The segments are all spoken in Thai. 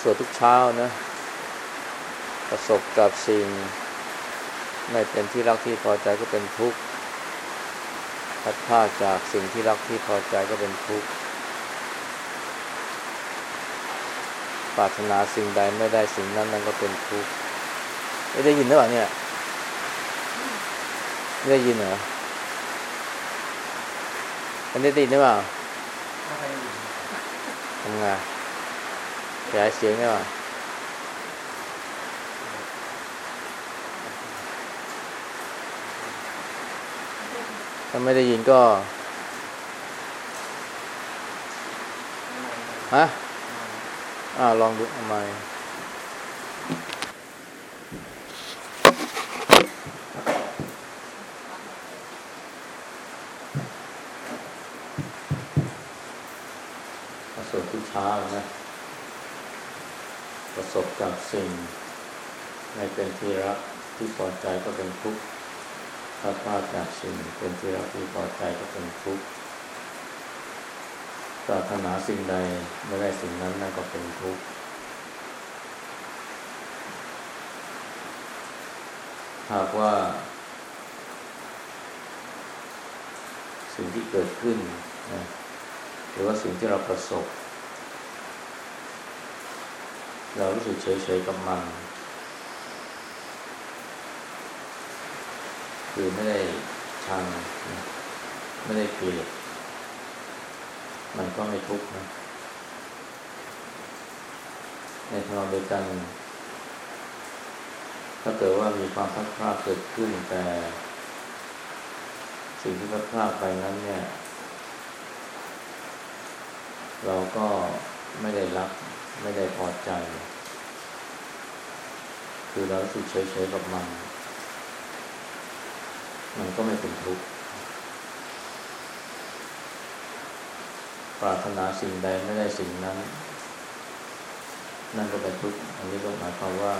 สวดทุกเช้านะ ประสบกับสิ่ง ไม่เป็นที่รักที่พอใจก็เป็นทุกข์พัดพาจากสิ่งที่รักที่พอใจก็เป็นทุกข์ปรารถนาสิ่งใดไม่ได้สิ่งนั้นนั่นก็เป็นทุกข์ไม่ได้ยินหรือเปล่าเนี่ยไม่ได้ยินเหรออันนี้ได้ยินหรือเปล่าทำไง ขยายเสียงได้ป่ะถ้าไม่ได้ยินก็ ฮะ อ่าลองดูทำไมประสบทุกเช้านะ ประสบกับสิ่ง ไม่เป็นที่รักที่พอใจก็เป็นทุกข์ถ้าพลาดจากสิ่งเป็นที่รักที่พอใจก็เป็นทุกข์ปรารถนาสิ่งใดไม่ได้สิ่งนั้นนั่นก็เป็นทุกข์หากว่า สิ่งที่เกิดขึ้นนะหรือว่าสิ่งที่เราประสบ เรารู้สึกเฉยๆกับมัน คือไม่ได้ชังไม่ได้เกลียดมันก็ไม่ทุกข์นะในทางเดียวกัน ถ้าเกิดว่ามีความพัดพลาดเกิดขึ้นแต่ สิ่งที่พัดพลาดไปนั้นเนี่ย เราก็ไม่ได้รัก ไม่ได้พอใจ คือเราสึกเฉยๆกับมัน มันก็ไม่เป็นทุกข์ปรารถนาสิ่งใดไม่ได้สิ่งนั้น นั่นก็เป็นทุกข์อันนี้ก็หมายความว่า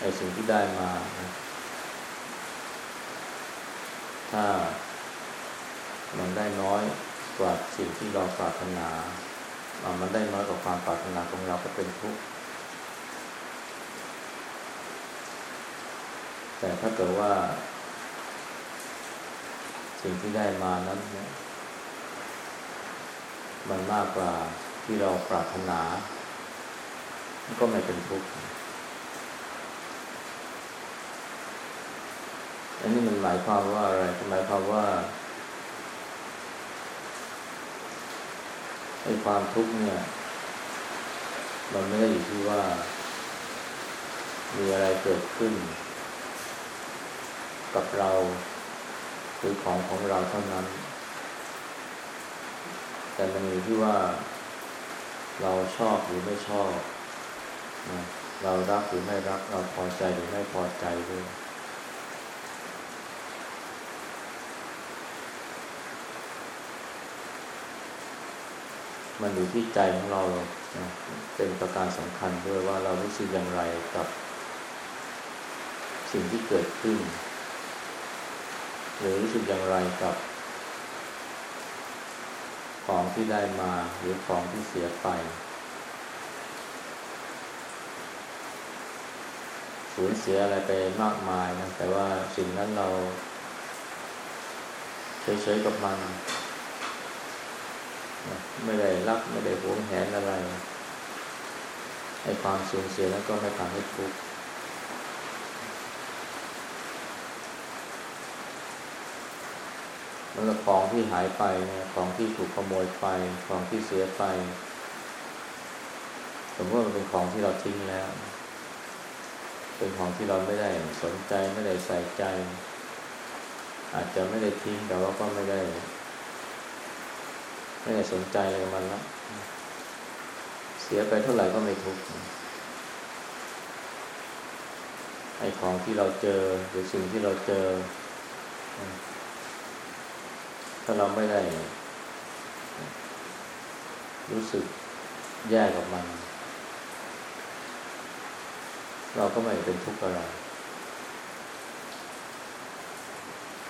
ไอ้สิ่งที่ได้มา ถ้ามันได้น้อยกว่าสิ่งที่เราปรารถนา มันได้น้อยกว่าความปรารถนาของเราก็เป็นทุกข์แต่ถ้าเกิดว่า สิ่งที่ได้มานั้นเนี่ยมันมากกว่าที่เราปรารถนา ก็ไม่เป็นทุกข์อันนี้มันหมายความว่าอะไรหมายความว่า ไอ้ความทุกข์เนี่ย มันไม่ได้อยู่ที่ว่า มีอะไรเกิดขึ้น กับเรา หรือของของเราเท่านั้น แต่มันอยู่ที่ว่า เราชอบหรือไม่ชอบนะเรารักหรือไม่รัก เราพอใจหรือไม่พอใจด้วย มันอยู่ที่ใจของเรานะเป็นประการสำคัญด้วยว่าเรารู้สึกอย่างไรกับ สิ่งที่เกิดขึ้น หรือรู้สึกอย่างไรกับ ของที่ได้มาหรือของที่เสียไป สูญเสียอะไรไปมากมายนะแต่ว่าสิ่งนั้นเราเฉยๆกับมัน ไม่ได้รักไม่ได้หวงแหนอะไรไอ้ความสูญเสียนั้นก็ไม่ทำให้ทุกข์มันก็ของที่หายไปเนี่ยของที่ถูกขโมยไป ของที่เสียไป สมมติว่ามันเป็นของที่เราทิ้งแล้ว เป็นของที่เราไม่ได้สนใจไม่ได้ใส่ใจ อาจจะไม่ได้ทิ้งแต่ว่าก็ไม่ได้ ไม่ได้สนใจกับมันแล้วเสียไปเท่าไหร่ก็ไม่ทุกข์ไอ้ของที่เราเจอหรือสิ่งที่เราเจอ ถ้าเราไม่ได้ รู้สึกแย่กับมัน เราก็ไม่เป็นทุกข์อะไร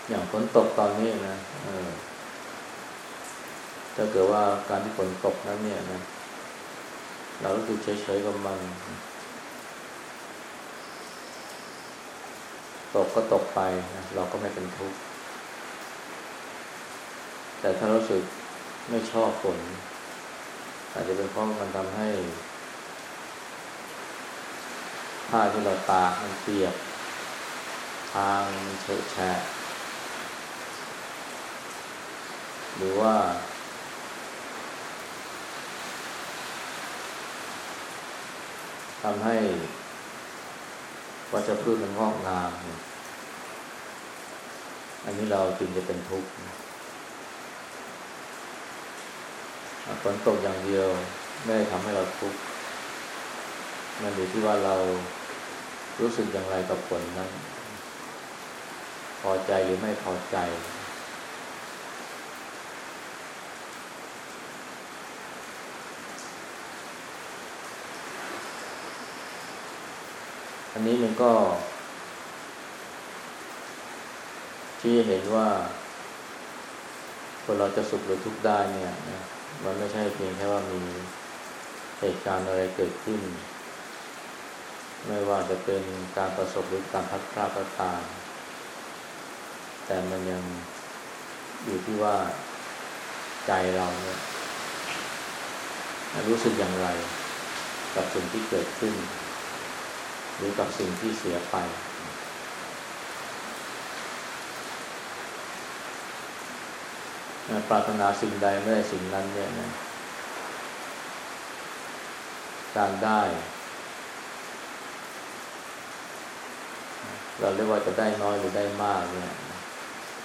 อย่างฝนตกตอนนี้นะเออ ถ้าเกิดว่าการที่ฝนตกนั้นเนี่ยนะ เราก็คือเฉยๆกับมัน ตกก็ตกไปนะเราก็ไม่เป็นทุกข์ แต่ถ้ารู้สึกไม่ชอบฝนอาจจะเป็นเพราะมันทำให้ผ้าที่เราตากมันเปียก ทางเฉอะแฉะหรือว่า ทำให้วัชพืชมันงอกงาม อันนี้เราจึงจะเป็นทุกข์ฝนตกอย่างเดียวไม่ได้ทำให้เราทุกข์มันอยู่ที่ว่าเรารู้สึกอย่างไรกับฝนนั้น พอใจหรือไม่พอใจ อันนี้มันก็ที่เห็นว่า คนเราจะสุขหรือทุกข์ได้เนี่ยนะมันไม่ใช่เพียงแค่ว่ามีเหตุการณ์อะไรเกิดขึ้น ไม่ว่าจะเป็นการประสบหรือการพัดพลาดก็ตามแต่มันยังอยู่ที่ว่าใจเราเนี่ยรู้สึกอย่างไร กับสิ่งที่เกิดขึ้น หรือกับสิ่งที่เสียไป ปรารถนาสิ่งใดไม่ได้สิ่งนั้นเนี่ยนะการได้ เราเรียกว่าจะได้น้อยหรือได้มากเนี่ย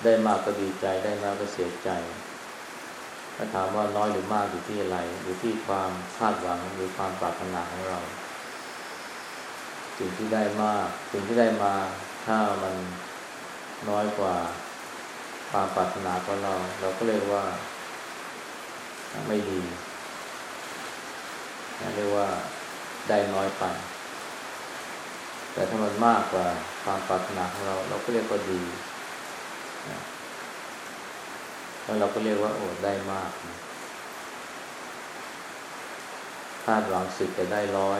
ได้มากก็ดีใจได้น้อยก็เสียใจถ้าถามว่าน้อยหรือมากอยู่ที่อะไรอยู่ที่ความคาดหวังหรือความปรารถนาของเรา สิ่งที่ได้มาก สิ่งที่ได้มาถ้ามันน้อยกว่าความปรารถนาของเรา เราก็เรียกว่า ไม่ดีเรียกว่าได้น้อยไป แต่ถ้ามันมากกว่าความปรารถนาของเรา เราก็เรียกว่าดีแล้วเราก็เรียกว่าโอ้ได้มากคาดหวังสิบแต่ได้ร้อย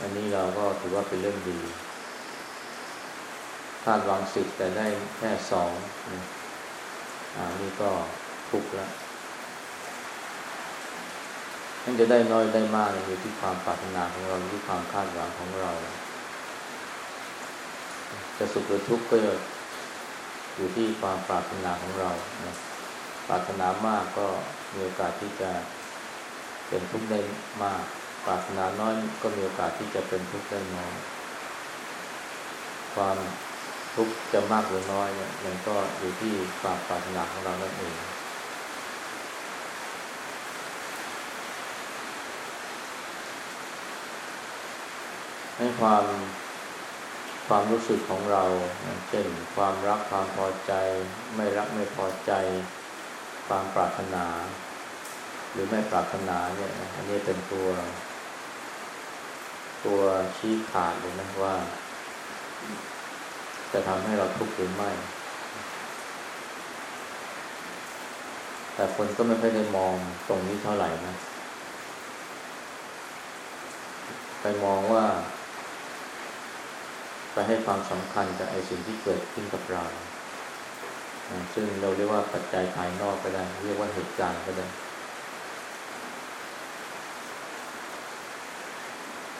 อันนี้เราก็ถือว่าเป็นเรื่องดีคาดหวังสิบแต่ได้แค่สองอ่านี่ก็ทุกข์แล้วมันจะได้น้อยได้มากอยู่ที่ความปรารถนาของเราที่ความคาดหวังของเรา จะสุขหรือทุกข์ก็อยู่ที่ความปรารถนาของเรานะปรารถนามากก็มีโอกาสที่จะเป็นทุกข์ได้มาก ปรารถนาน้อยก็มีโอกาสที่จะเป็นทุกข์ได้น้อยความทุกข์จะมากหรือน้อยเนี่ยมันก็อยู่ที่ความปรารถนาของเรานั่นเอง ให้ความความรู้สึกของเรา เช่น ความรักความพอใจ ไม่รักไม่พอใจ ความปรารถนา หรือไม่ปรารถนาเนี่ยอันนี้เป็นตัว ตัวชี้ขาดเลยนะว่า จะทำให้เราทุกข์หรือไม่ แต่คนก็ไม่ค่อยได้มองตรงนี้เท่าไหร่นะ ไปมองว่า ไปให้ความสำคัญกับไอ้สิ่งที่เกิดขึ้นกับเรา ซึ่งเราเรียกว่าปัจจัยภายนอกก็ได้ เรียกว่าเหตุการณ์ก็ได้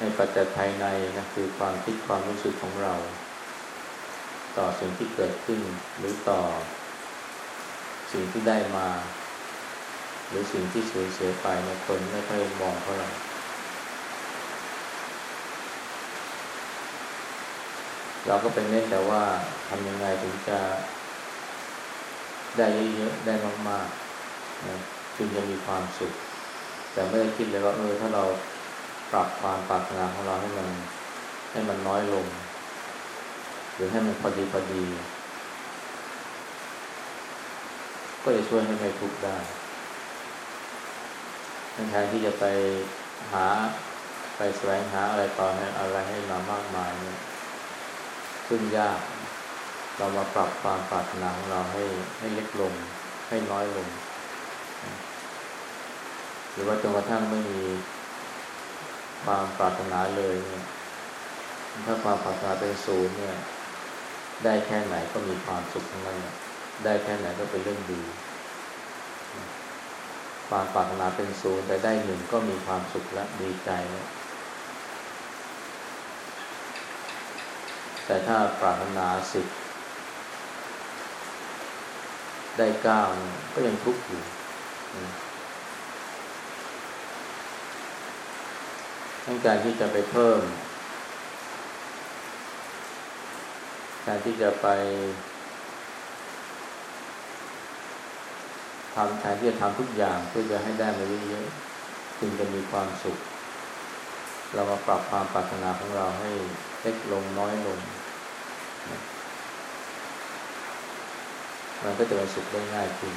ในปัจจัยภายในนะคือความคิดความรู้สึกของเรา ต่อสิ่งที่เกิดขึ้น หรือต่อ สิ่งที่ได้มา หรือสิ่งที่สูญเสียไปเนี่ยคนไม่ค่อยมองเท่าไหร่เราก็เป็นเน้นแต่ว่าทำยังไงถึงจะได้เยอะๆได้มากๆนะจึงจะมีความสุข แต่ไม่ได้คิดเลยว่าเออถ้าเรา ปรับความปรารถนาของเราให้มันให้มันน้อยลง หรือให้มันพอดีพอดี ก็จะช่วยให้ไม่ทุกข์ได้แทนที่จะไปหาไปแสวงหาอะไรต่อให้อะไรให้มามากมายเนี่ยซึ่งยากเรามาปรับความปรารถนาของเราให้ให้เล็กลง ให้น้อยลง หรือว่าจนกระทั่งไม่มี ความปรารถนาเลยเนี่ยถ้าความปรารถนาเป็นศูนย์เนี่ย ได้แค่ไหนก็มีความสุขทั้งนั้นได้แค่ไหนก็เป็นเรื่องดีความปรารถนาเป็นศูนย์แต่ได้หนึ่งก็มีความสุขและดีใจแล้วแต่ถ้าปรารถนาสิบได้เก้าก็ยังทุกข์อยู่ ทั้งการที่จะไปเพิ่มการที่จะไปทำแทนที่จะทำทุกอย่างเพื่อจะให้ได้มาเยอะๆจึงจะมีความสุข เรามาปรับความปรารถนาของเราให้เล็กลงน้อยลง มันก็จะเป็นสุขได้ง่ายขึ้น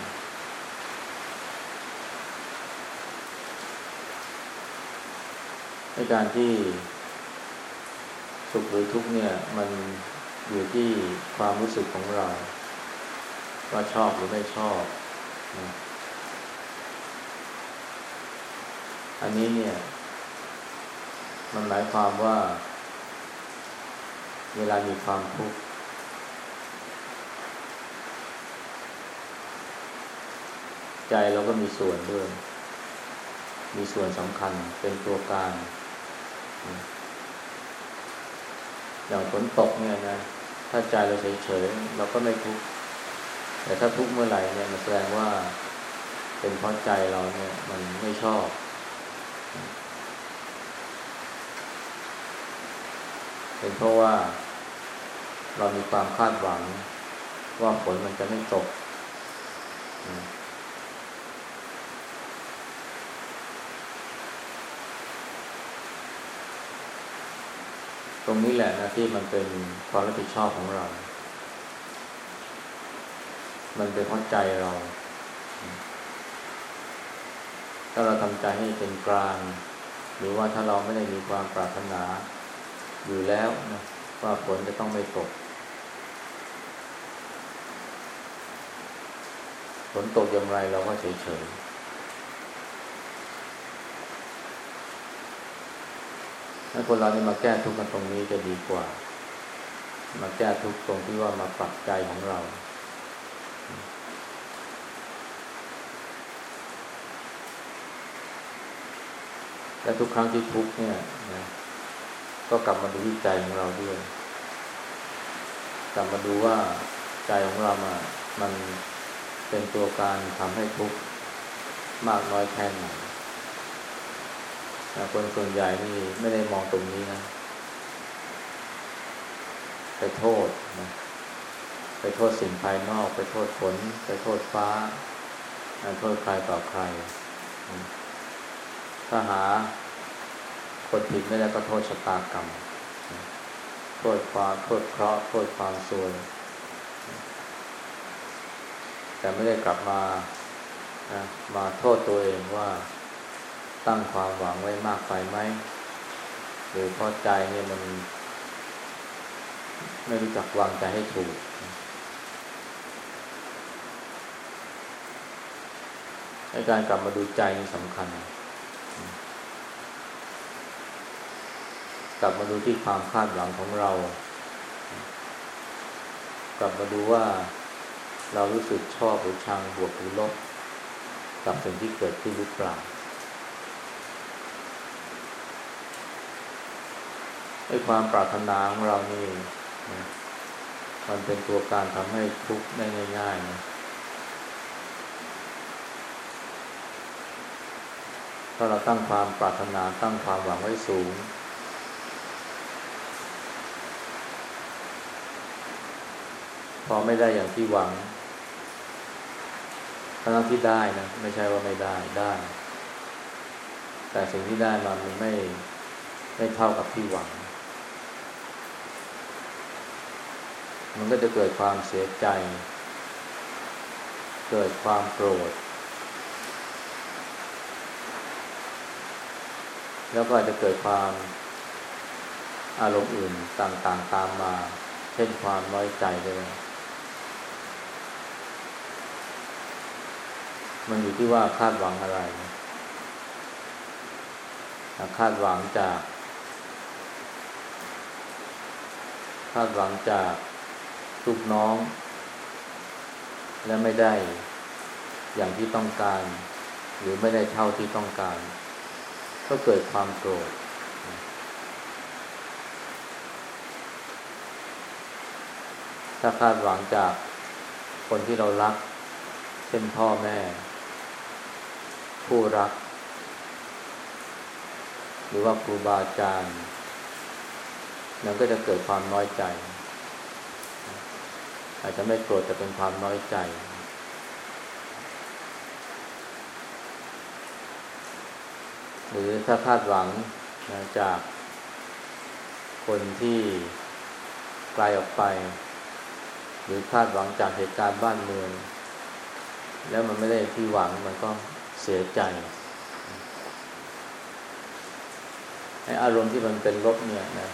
ในการที่สุขหรือทุกข์เนี่ย มันอยู่ที่ความรู้สึกของเรา ว่าชอบหรือไม่ชอบนะอันนี้เนี่ย มันหมายความว่า เวลามีความทุกข์ใจเราก็มีส่วนด้วย มีส่วนสำคัญเป็นตัวการ อย่างฝนตกเนี่ยนะ ถ้าใจเราเฉยๆเราก็ไม่ทุกข์แต่ถ้าทุกข์เมื่อไหร่เนี่ยมันแสดงว่าเป็นเพราะใจเราเนี่ย มันไม่ชอบ เป็นเพราะว่า เรามีความคาดหวังว่าฝนมันจะไม่ตก ตรงนี้แหละนะที่มันเป็นความรับผิดชอบของเรา มันเป็นเพราะใจเรา ถ้าเราทำใจให้เป็นกลาง หรือว่าถ้าเราไม่ได้มีความปรารถนาอยู่แล้วนะว่าฝนจะต้องไม่ตกฝนตกอย่างไรเราก็เฉยๆ ให้คนเราเนี่ยมาแก้ทุกข์กันตรงนี้จะดีกว่า มาแก้ทุกข์ตรงที่ว่ามาปรับใจของเรา และทุกครั้งที่ทุกข์เนี่ยนะก็กลับมาดูที่ใจของเราด้วย กลับมาดูว่าใจของเรามามันเป็นตัวการทำให้ทุกข์มากน้อยแค่ไหน คนส่วนใหญ่นี่ไม่ได้มองตรงนี้นะ ไปโทษนะไปโทษสิ่งภายนอก ไปโทษฝนไปโทษฟ้าโทษใครต่อใคร ถ้าหาคนผิดไม่ได้ก็โทษชะตากรรม โทษความโทษเคราะห์โทษความซวย แต่ไม่ได้กลับมา มาโทษตัวเองว่า ตั้งความหวังไว้มากไปไหมหรือพอใจเนี่ยมัน ไม่รู้จักวางใจให้ถูกในการกลับมาดูใจนี่สำคัญ กลับมาดูที่ความคาดหวังของเรา กลับมาดูว่าเรารู้สึกชอบหรือชังบวกหรือลบกับสิ่งที่เกิดขึ้นหรือเปล่า ไอ้ความปรารถนาของเรานี่มันเป็นตัวการทำให้ทุกข์ได้ง่ายๆนะถ้าเราตั้งความปรารถนาตั้งความหวังไว้สูง พอไม่ได้อย่างที่หวังทั้งที่ได้นะไม่ใช่ว่าไม่ได้ได้ แต่สิ่งที่ได้มามันไม่ไม่เท่ากับที่หวัง มันก็จะเกิดความเสียใจ เกิดความโกรธ แล้วก็จะเกิดความอารมณ์อื่นต่างๆตามมา เช่นความน้อยใจด้วยมันอยู่ที่ว่าคาดหวังอะไร คาดหวังจาก คาดหวังจาก ลูกน้อง และไม่ได้อย่างที่ต้องการ หรือไม่ได้เท่าที่ต้องการ ก็เกิดความโกรธถ้าคาดหวังจากคนที่เรารัก เช่นพ่อแม่ ผู้รัก หรือว่าครูบาอาจารย์มันก็จะเกิดความน้อยใจ อาจจะไม่โกรธแต่เป็นความน้อยใจ หรือถ้าคาดหวังนะจากคนที่ไกลออกไป หรือคาดหวังจากเหตุการณ์บ้านเมือง แล้วมันไม่ได้ที่หวังมันก็เสียใจไออารมณ์ที่มันเป็นลบเนี่ยนะ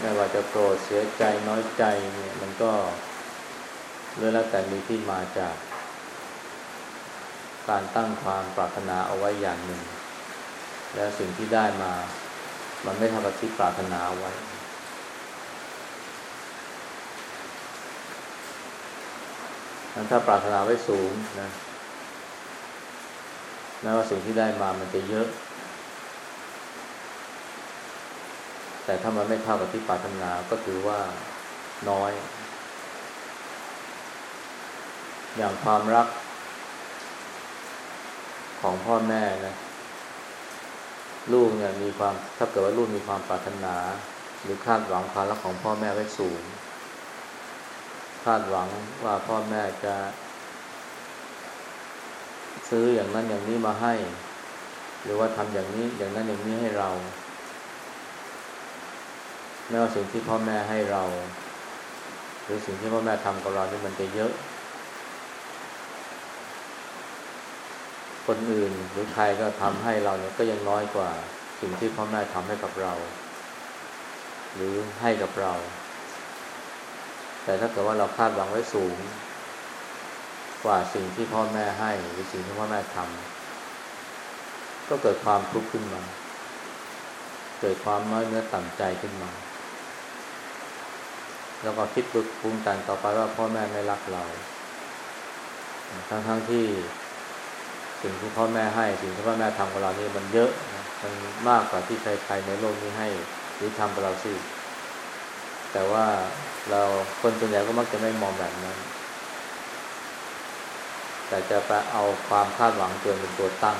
ไม่ว่าจะโกรธเสียใจน้อยใจเนี่ยมันก็เรื่องแล้วแต่มีที่มาจาก การตั้งความปรารถนาเอาไว้อย่างหนึ่ง แล้วสิ่งที่ได้มา มันไม่ท่ากับที่ปรารถนาเอาไว้ถ้าปรารถนาไว้สูงนะแม้ว่าสิ่งที่ได้มามันจะเยอะ แต่ถ้ามันไม่เท่ากับที่ปรารถนาก็ถือว่าน้อย อย่างความรักของพ่อแม่นะลูกเนี่ยมีความถ้าเกิดว่าลูกมีความปรารถนา หรือคาดหวังความรักของพ่อแม่ไว้สูง คาดหวังว่าพ่อแม่จะ ซื้ออย่างนั้นอย่างนี้มาให้ หรือว่าทำอย่างนี้อย่างนั้นอย่างนี้ให้เรา ไม่ว่าสิ่งที่พ่อแม่ให้เรา หรือสิ่งที่พ่อแม่ทำกับเรานี่มันจะเยอะ คนอื่นหรือใครก็ทำให้เราเนี่ยก็ยังน้อยกว่า สิ่งที่พ่อแม่ทำให้กับเรา หรือให้กับเรา แต่ถ้าเกิดว่าเราคาดหวังไว้สูง กว่าสิ่งที่พ่อแม่ให้ หรือสิ่งที่พ่อแม่ทำก็เกิดความทุกข์ขึ้นมาเกิดความน้อยเนื้อต่ำใจขึ้นมา แล้วก็คิดปรึกปรุงแต่งต่อไปว่าพ่อแม่ไม่รักเรา ทั้งๆทที่สิ่งที่พ่อแม่ให้สิ่งที่พ่อแม่ทำกับเรานี่มันเยอะมันมากกว่าที่ใครๆในโลกนี้ให้หรือทำกับเราสิแต่ว่าเราคนส่วนใหญ่ก็มักจะไม่มองแบบนั้น แต่จะไปเอาความคาดหวังตัวเป็นตัวตั้ง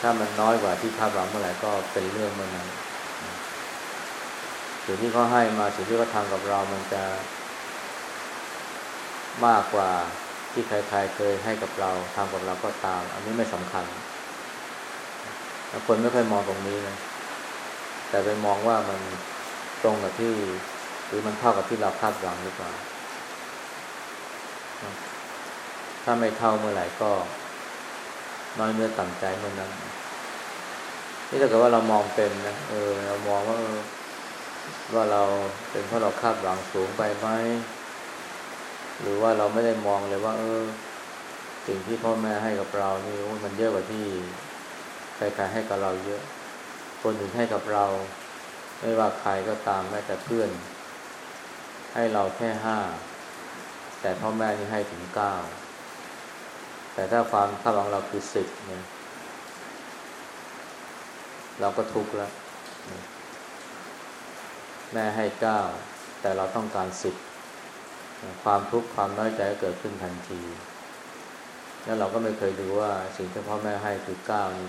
ถ้ามันน้อยกว่าที่คาดหวังเมื่อไหร่ก็เป็นเรื่องเมื่อนั้น สิ่งที่เขาให้มาสิ่งที่เขาทำกับเรามันจะ มากกว่าที่ใครๆเคยให้กับเราทำกับเราก็ตาม อันนี้ไม่สำคัญคนไม่ค่อยมองตรงนี้นะแต่ไปมองว่ามันตรงกับที่ หรือมันเท่ากับที่เราคาดหวังหรือเปล่าถ้าไม่เท่าเมื่อไหร่ก็ น้อยเนื้อต่ำใจเมื่อนั้นนี่ถ้าเกิดว่าเรามองเป็นนะเออ เรามองว่า ว่าเราเป็นเพราะเราคาดหวังสูงไปไหมหรือว่าเราไม่ได้มองเลยว่า เออ สิ่งที่พ่อแม่ให้กับเรานี่มันเยอะกว่าที่ใครๆให้กับเราเยอะ คนอื่นให้กับเรา ไม่ว่าใครก็ตามแม้แต่เพื่อน ให้เราแค่ห้าแต่พ่อแม่นี่ให้ถึงเก้าแต่ถ้าความคาดหวังเราคือสิบเนี่ยเราก็ทุกข์แล้ว แม่ให้เก้าแต่เราต้องการสิบความทุกข์ความน้อยใจก็เกิดขึ้นทันที แล้วเราก็ไม่เคยดูว่าสิ่งที่พ่อแม่ให้คือเก้านี่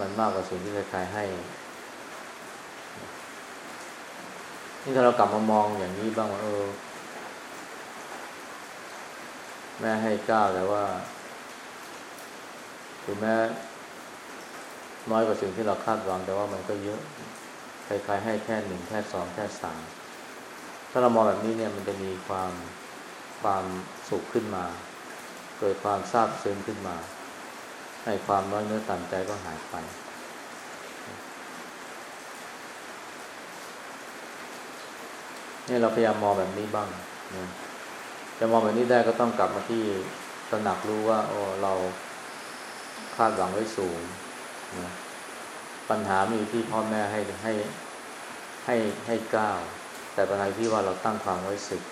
มันมากกว่าสิ่งที่ใครๆให้นี่ถ้าเรากลับมามองอย่างนี้บ้างว่าเออ แม่ให้เก้าแต่ว่าถึงแม้น้อยกว่าสิ่งที่เราคาดหวังแต่ว่ามันก็เยอะ ใครๆให้แค่หนึ่งแค่สองแค่สามถ้าเรามองแบบนี้เนี่ยมันจะมีความความสุขขึ้นมา เกิดความซาบซึ้งขึ้นมา ให้ความน้อยเนื้อต่ำใจก็หายไป นี่เราพยายามมองแบบนี้บ้างนะจะมองแบบนี้ได้ก็ต้องกลับมาที่ตระหนักรู้ว่าโอ้เราคาดหวังไว้สูงนะ ปัญหามีอยู่ที่พ่อแม่ให้ให้ให้ให้ก้าว แต่ปัญหาที่ว่าเราตั้งความไว้สิบ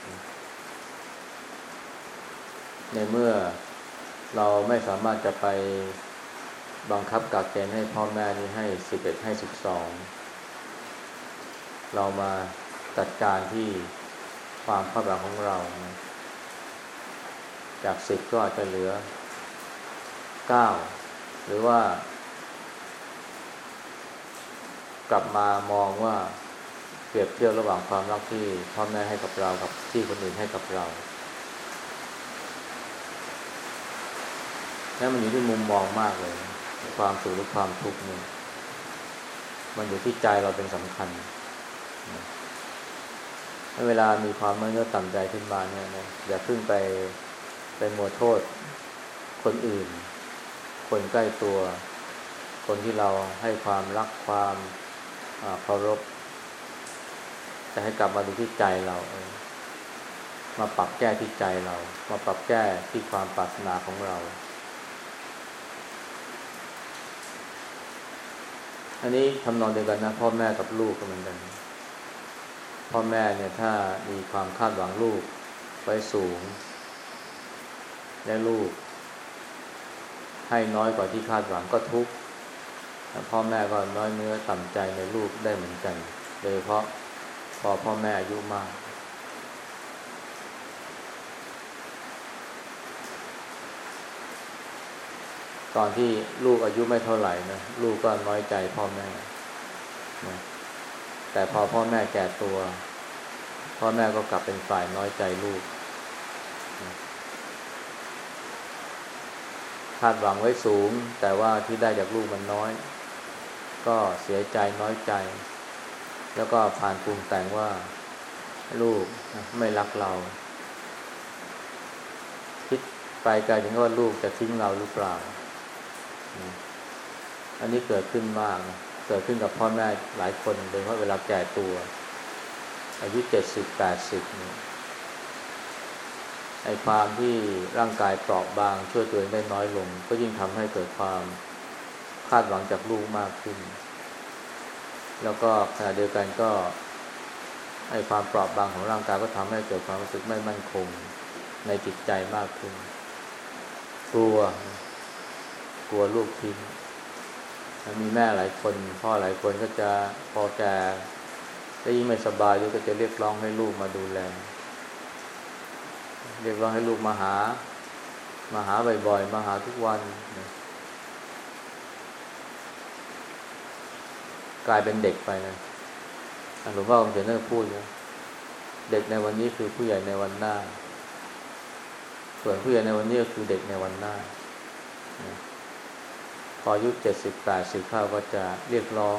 ในเมื่อเราไม่สามารถจะไปบังคับกักเกณฑ์ให้พ่อแม่นี้ให้สิบเอ็ดให้สิบสองเรามาจัดการที่ความคาดหวังของเรา จากสิบก็อาจจะเหลือเก้าหรือว่า กลับมามองว่าเปรียบเทียบระหว่างความรักที่พ่อแม่ให้กับเรากับที่คนอื่นให้กับเรานั่นมันอยู่ที่มุมมองมากเลย ความสุขหรือความทุกข์เนี่ยมันอยู่ที่ใจเราเป็นสำคัญเวลามีความเมื่อต่ำใจขึ้นมาเนี่ยนะอย่าเพิ่งไปไปมัวโทษคนอื่น คนใกล้ตัว คนที่เราให้ความรักความ เคารพจะให้กลับมาดูที่ใจเราเองมาปรับแก้ที่ใจเรา มาปรับแก้ที่ความปรารถนาของเรา อันนี้ทำนองเดียวกันนะ พ่อแม่กับลูกก็เหมือนกัน พ่อแม่เนี่ยถ้ามีความคาดหวังลูกไว้สูง และลูก ให้น้อยกว่าที่คาดหวังก็ทุกข์ พ่อแม่ก็น้อยเนื้อต่ำใจในลูกได้เหมือนกัน โดยเพราะพอพ่อแม่อายุมาก ตอนที่ลูกอายุไม่เท่าไหร่นะลูกก็น้อยใจพ่อแม่นะแต่พอพ่อแม่แก่ตัว พ่อแม่ก็กลับเป็นฝ่ายน้อยใจลูกคาดหวังไว้สูง แต่ว่าที่ได้จากลูกมันน้อย ก็เสียใจน้อยใจ แล้วก็ผ่านปรุงแต่งว่าลูกไม่รักเรา คิดไปไกลถึงว่าลูกจะทิ้งเราหรือเปล่า อันนี้เกิดขึ้นมากนะเกิดขึ้นกับพ่อแม่หลายคนโดยเฉพาะเวลาแก่ตัว อายุเจ็ดสิบแปดสิบเนี่ยไอ้ความที่ร่างกายเปราะบางช่วยตัวเองได้น้อยลง ก็ยิ่งทำให้เกิดความาดหวังจากลูกมากขึ้น แล้วก็ขณะเดียวกันก็ไอ้ความเปราะบางของร่างกายก็ทำให้เกิดความรู้สึกไม่มั่นคงในจิตใจมากขึ้น กลัว กลัวลูกทิ้งมีแม่หลายคนพ่อหลายคนก็จะพอแก่ได้ยิ่งไม่สบายด้วยก็จะเรียกร้องให้ลูกมาดูแล เรียกร้องให้ลูกมาหา มาหาบ่อยๆ มาหาทุกวัน กลายเป็นเด็กไปนะหลวงพ่อคงเขียนเรื่องพูดนะเด็กในวันนี้คือผู้ใหญ่ในวันหน้า ส่วนผู้ใหญ่ในวันนี้ก็คือเด็กในวันหน้า พออายุเจ็ดสิบแปดสิบข้าก็จะเรียกร้อง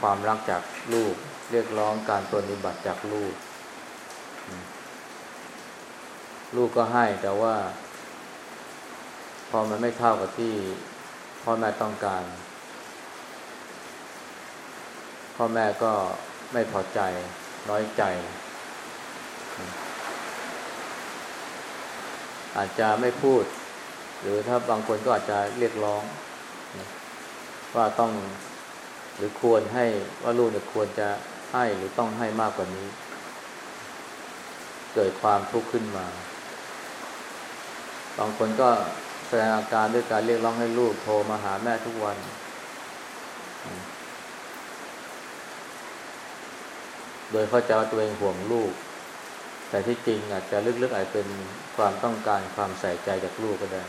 ความรักจากลูก เรียกร้องการปฏิบัติจากลูก ลูกก็ให้แต่ว่า พอมันไม่เท่ากับที่พ่อแม่ต้องการ พ่อแม่ก็ไม่พอใจน้อยใจ อาจจะไม่พูด หรือถ้าบางคนก็อาจจะเรียกร้อง ว่าต้องหรือควรให้ว่าลูกเนี่ยควรจะให้หรือต้องให้มากกว่านี้ เกิดความทุกข์ขึ้นมา บางคนก็แสดงอาการด้วยการเรียกร้องให้ลูกโทรมาหาแม่ทุกวัน โดยเข้าใจว่าตัวเองห่วงลูก แต่ที่จริงอาจจะลึกๆอาจเป็นความต้องการความใส่ใจจากลูกก็ได้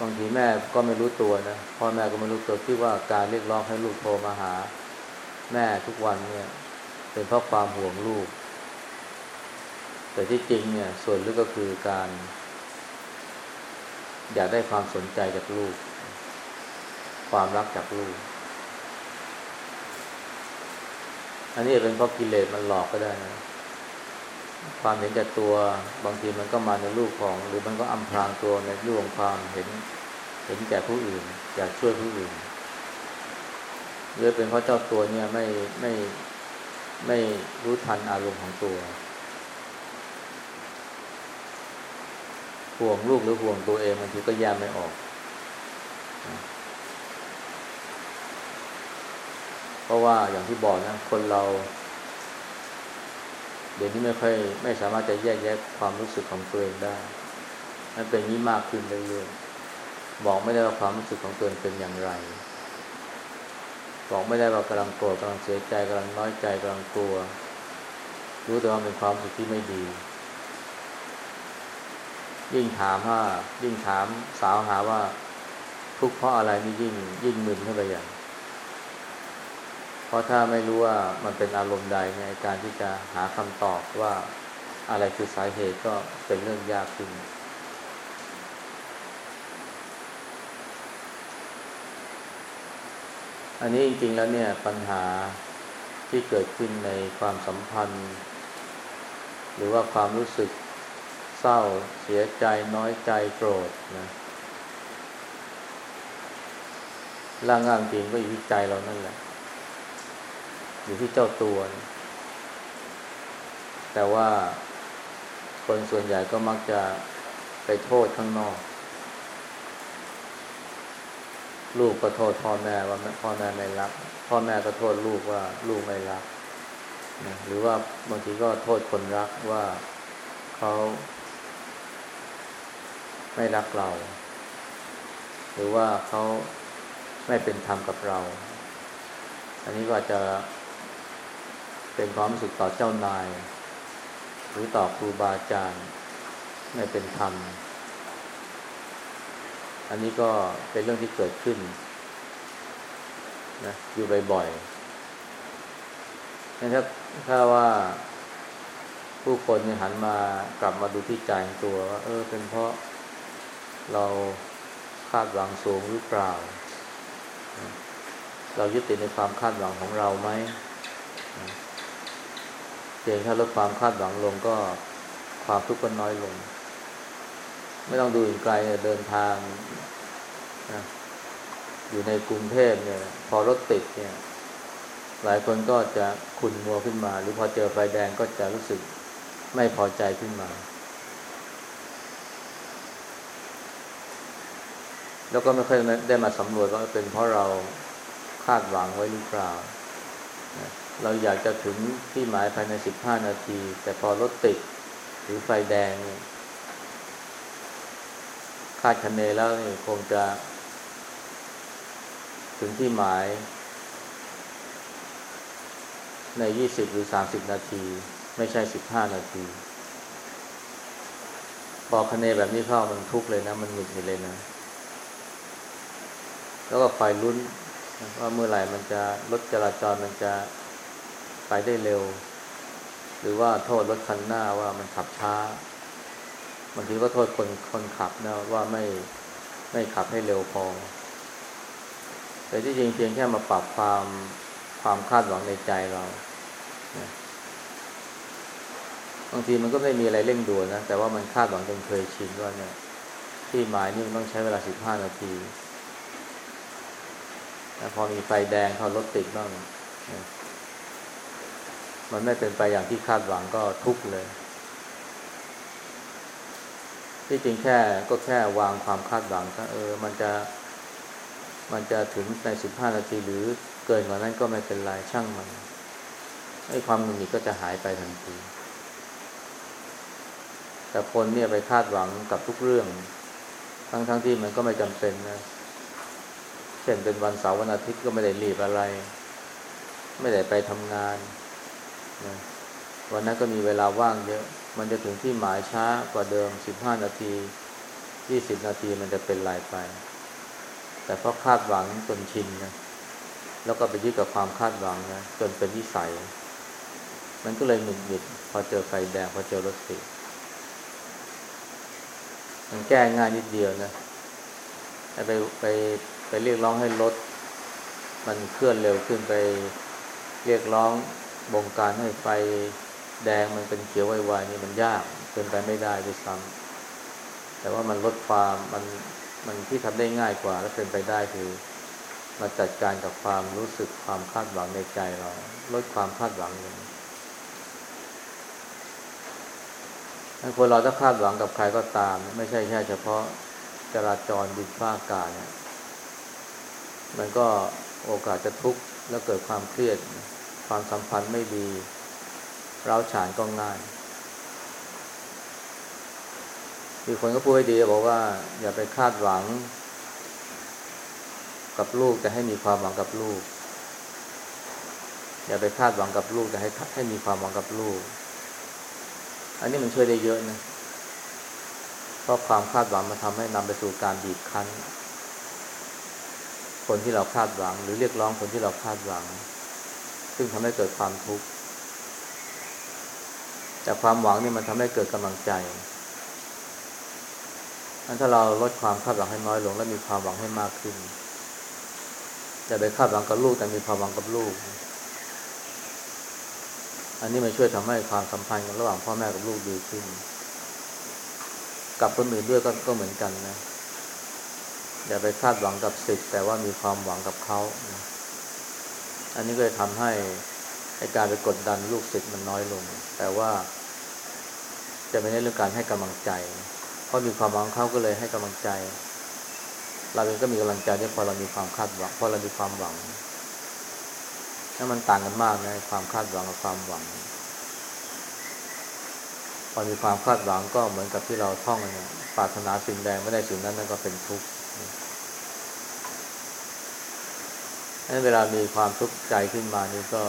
บางทีแม่ก็ไม่รู้ตัวนะพ่อแม่ก็ไม่รู้ตัวที่ว่าการเรียกร้องให้ลูกโทรมาหา แม่ทุกวันเนี่ย เป็นเพราะความห่วงลูก แต่ที่จริงเนี่ยส่วนลึกก็คือการ อยากได้ความสนใจจากลูก ความรักจากลูก อันนี้เป็นเพราะกิเลสมันหลอกก็ได้นะความเห็นแก่ตัวบางทีมันก็มาในรูปของ หรือมันก็อำพรางตัวในรูปของความเห็น เห็นแก่ผู้อื่น อยากช่วยผู้อื่นเรือเป็นเพราะเจ้าตัวเนี่ยไม่ไม่ไม่รู้ทันอารมณ์ของตัวห่วงลูกหรือห่วงตัวเองบางทีก็แยกไม่ออก เพราะว่าอย่างที่บอกนะ คนเรา เดี๋ยวนี้ไม่ค่อยไม่สามารถจะแยกแยะความรู้สึกของตัวเองได้มันเป็นนี้มากขึ้นเรื่อยๆบอกไม่ได้ว่าความรู้สึกของตัวเองเป็นอย่างไร บอกไม่ได้ว่ากำลังโกรธกำลังเสียใจกำลังน้อยใจกำลังกลัว รู้แต่ว่าเป็นความรู้สึกที่ไม่ดี ยิ่งถามว่ายิ่งถามสาวหาว่าทุกข์เพราะอะไรนี่ยิ่งยิ่งมึนเข้าไปอย่าง เพราะถ้าไม่รู้ว่ามันเป็นอารมณ์ใดในการที่จะหาคำตอบว่าอะไรคือสาเหตุก็เป็นเรื่องยากขึ้นอันนี้จริงๆแล้วเนี่ยปัญหาที่เกิดขึ้นในความสัมพันธ์ หรือว่าความรู้สึกเศร้าเสียใจน้อยใจโกรธนะร่างงานจริงก็อยู่ที่ใจเรานั่นแหละ อยู่ที่เจ้าตัว แต่ว่าคนส่วนใหญ่ก็มักจะไปโทษข้างนอก ลูกก็โทษพ่อแม่ว่าพ่อแม่ไม่รัก พ่อแม่ก็โทษลูกว่าลูกไม่รักนะหรือว่าบางทีก็โทษคนรักว่าเขาไม่รักเรา หรือว่าเขาไม่เป็นธรรมกับเรา อันนี้ก็จะ เป็นความรู้สึกต่อเจ้านาย หรือต่อครูบาอาจารย์ไม่เป็นธรรม อันนี้ก็เป็นเรื่องที่เกิดขึ้นนะอยู่บ่อยๆถ้าถ้าว่าผู้คนเนี่ยหันมากลับมาดูที่ใจตัวว่าเออ เป็นเพราะเราคาดหวังสูงหรือเปล่า เรายึดติดในความคาดหวังของเราไหม พียงถ้าลดความคาดหวังลงก็ความทุกข์ก็น้อยลง ไม่ต้องดูอีกไกลเดินทางนะอยู่ในกรุงเทพเนี่ย พอรถติดเนี่ย หลายคนก็จะขุ่นมัวขึ้นมา หรือพอเจอไฟแดงก็จะรู้สึกไม่พอใจขึ้นมา แล้วก็ไม่เคยได้มาสำรวจว่าเป็นเพราะเราคาดหวังไว้หรือเปล่า เราอยากจะถึงที่หมายภายในสิบห้านาที แต่พอรถติดหรือไฟแดง คาดคะเนแล้วคงจะ ถึงที่หมาย ในยี่สิบหรือสามสิบนาที ไม่ใช่สิบห้านาทีพอคะเนแบบนี้เข้ามันทุกข์เลยนะ มันหงุดหงิดเลยนะ แล้วก็ไฟลุ้นว่าเมื่อไหร่มันจะรถจราจรมันจะ ไปได้เร็ว หรือว่าโทษรถคันหน้าว่ามันขับช้าบางทีก็โทษคนคนขับนะว่าไม่ไม่ขับให้เร็วพอ แต่ที่จริงเพียงแค่มาปรับความความคาดหวังในใจเราบางทีมันก็ไม่มีอะไรเร่งด่วนนะ แต่ว่ามันคาดหวังจนเคยชินว่าเนี่ย ที่หมายนี่มันต้องใช้เวลาสิบห้านาทีแต่พอมีไฟแดงเขารถติดบ้าง มันไม่เป็นไปอย่างที่คาดหวังก็ทุกข์เลย ที่จริงแค่ก็แค่วางความคาดหวังถ้าเออ มันจะมันจะถึงในสิบห้านาทีหรือเกินกว่านั้นก็ไม่เป็นไรช่างมันไอ้ความหงุดหงิดก็จะหายไปทันที แต่คนเนี่ยไปคาดหวังกับทุกเรื่อง ทั้งๆทที่มันก็ไม่จำเป็นนะ เช่นเป็นวันเสาร์วันอาทิตย์ก็ไม่ได้รีบอะไร ไม่ได้ไปทำงาน นะวันนั้นก็มีเวลาว่างเยอะ มันจะถึงที่หมายช้ากว่าเดิมสิบห้านาทียี่สิบนาทีมันจะเป็นลายไป แต่เพราะคาดหวังจนชินนะแล้วก็ไปยึดกับความคาดหวังนะจนเป็นวิสัย มันก็เลยหงุดหงิดพอเจอไฟแดงพอเจอรถติดมันแก้ง่ายนิดเดียวนะไปไปไปเรียกร้องให้รถมันเคลื่อนเร็วขึ้นไปเรียกร้อง บงการให้ไฟแดงมันเป็นเขียวไวๆนี่มันยากเป็นไปไม่ได้ด้วยซ้ำแต่ว่ามันลดความมันมันที่ทำได้ง่ายกว่า และเป็นไปได้คือมาจัดการกับความรู้สึกความคาดหวังในใจเราลดความคาดหวังลงคนเราถ้าคาดหวังกับใครก็ตาม ไม่ใช่แค่เฉพาะจราจรดินฟ้าอากาศเนี่ยมันก็โอกาสจะทุกข์แล้วเกิดความเครียด ความสัมพันธ์ไม่ดีร้าวฉานก็ง่าย มีคนก็พูดให้ดีบอกว่า อย่าไปคาดหวัง กับลูกแต่ให้มีความหวังกับลูก อย่าไปคาดหวังกับลูกแต่ให้ให้มีความหวังกับลูก อันนี้มันช่วยได้เยอะนะเพราะความคาดหวังมันทำให้นำไปสู่การบีบคั้น คนที่เราคาดหวัง หรือเรียกร้องคนที่เราคาดหวัง ซึ่งทำให้เกิดความทุกข์ แต่ความหวังนี่มันทำให้เกิดกำลังใจอันถ้าเราลดความคาดหวังให้น้อยลง และมีความหวังให้มากขึ้นอย่าไปคาดหวังกับลูกแต่มีความหวังกับลูก อันนี้มันช่วยทำให้ความสัมพันธ์ระหว่างพ่อแม่กับลูกดีขึ้น กับคนอื่นด้วยก็ก็เหมือนกันนะอย่าไปคาดหวังกับสิทธิ์แต่ว่ามีความหวังกับเขานะ อันนี้ก็จะทำให้ใการไปกดดันลูกศิษย์มันน้อยลง แต่ว่า จะไม่ในเรื่องการให้กำลังใจ เพราะมีความหวังเขาก็เลยให้กำลังใจ เราเองก็มีกำลังใจด้วยพอเรามีความคาดหวังพอเรามีความหวังนั่นมันต่างกันมากนะความคาดหวังกับความหวังพอมีความคาดหวังก็เหมือนกับที่เราท่องกันเนี่ยปรารถนาสิ่งใดไม่ได้สิ่งนั้นนั่นก็เป็นทุกข์ นั้นเวลามีความทุกข์ใจขึ้นมานี่ก็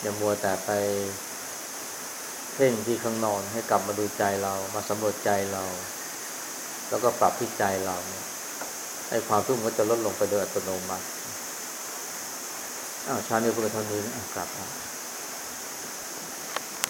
อย่ามัวแต่ไปเพ่งที่ข้างนอนให้กลับมาดูใจเรามาสำรวจใจเรา แล้วก็ปรับที่ใจเราเนี่ยให้ความทุกข์มันก็จะลดลงไปโดยอัตโนมัติอ้าวชาเนี่ยพูดเท่านี้นะกลับครับ